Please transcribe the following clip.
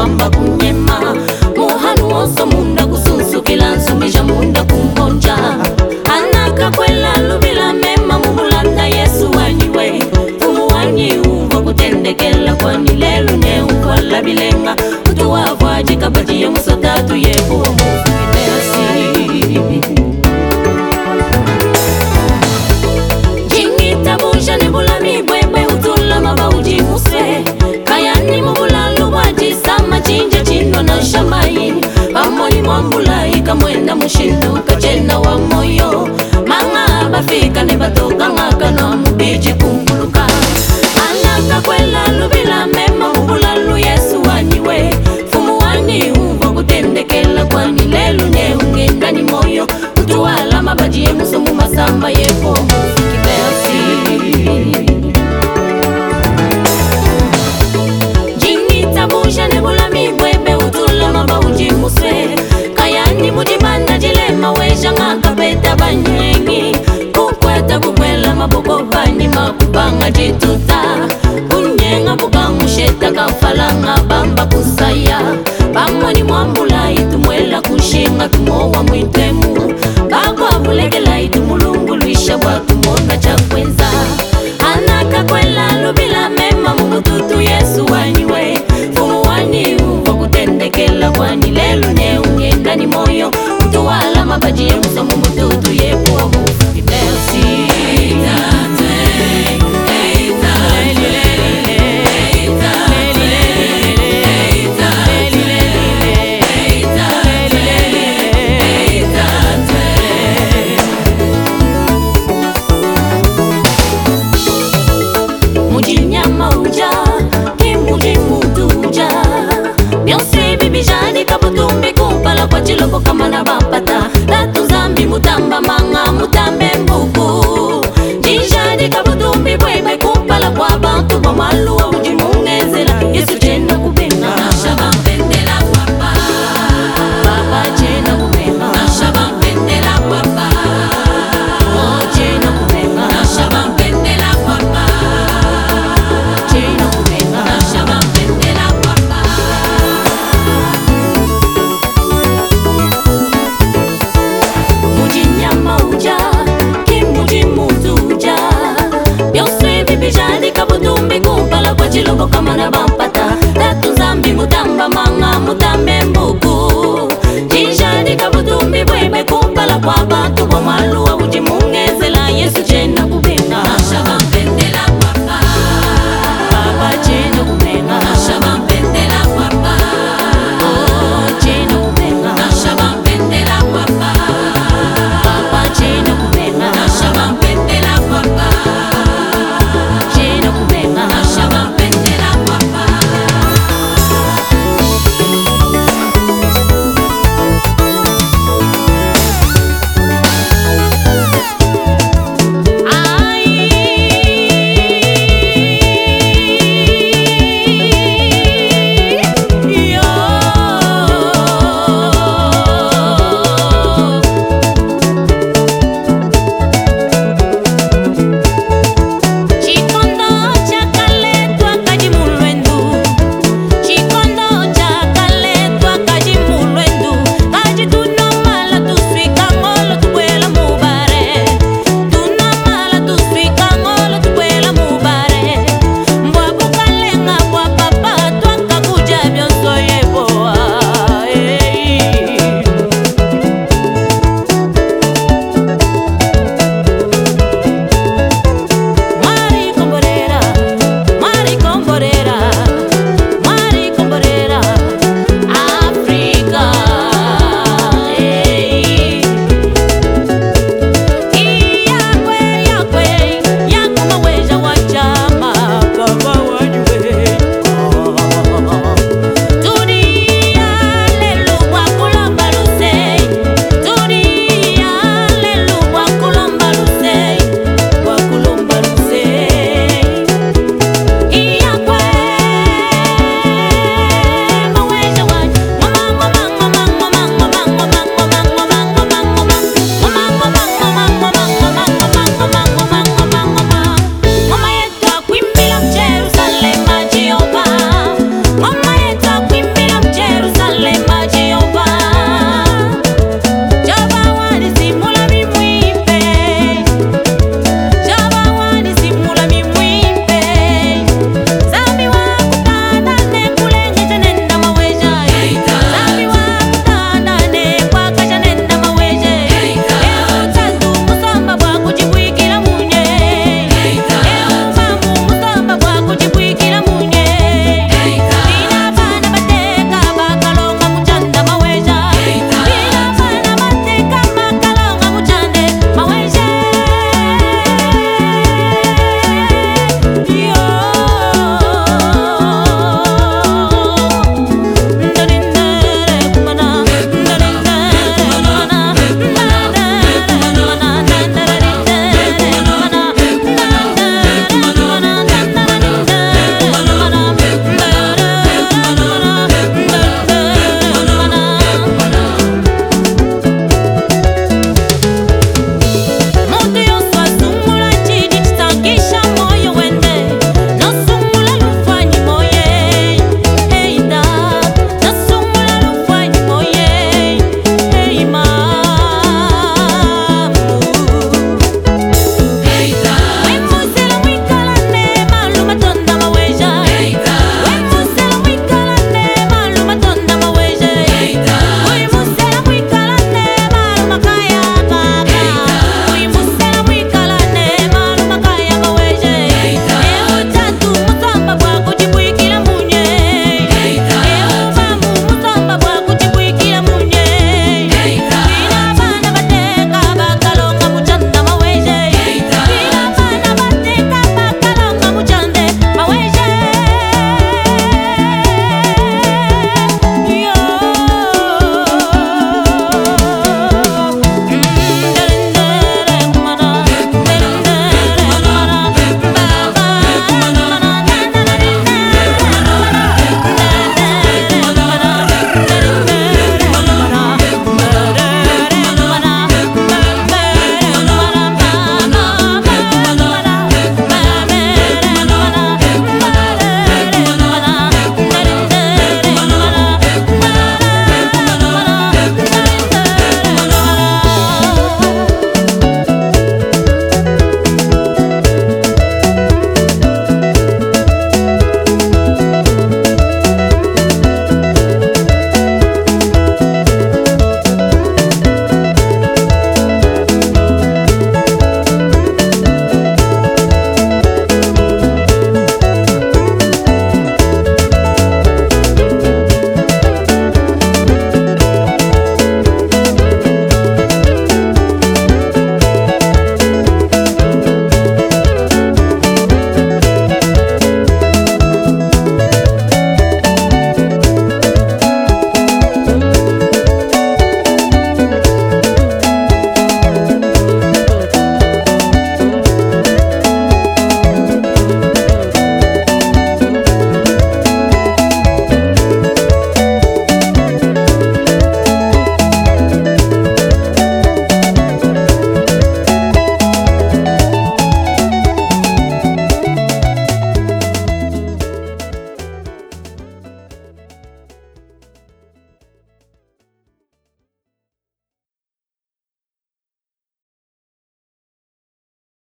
wamba kunyema muhanu woso munda kusunsukila nsumbija munda kumbonja anaka kwela lubila mema mumulanga yesu wanyiwe umuwanyi uva kutendekela kwani lelu ne ukola bilenga utuwavwaji kabajiye musotatu yebuwa mufukite mushinduka chena wa moyo manga bafika ne batokangaka na mubiji kumbuluka anaka kwela lubila mema ubulalu yesu wanyiwe fumu wani uva kutendekela kwani lelu ne ungendani moyo kutuwala mabaji yemusumu masamba yepo kanga tituta kunyenga bukamusheta kafalanga bamba kusaya bamoni mwambulai tumwela kushinga tumowa mwitemu bakwavulekelai tumulungu lwisha bwa mwana bampata tatu zambi mutamba mama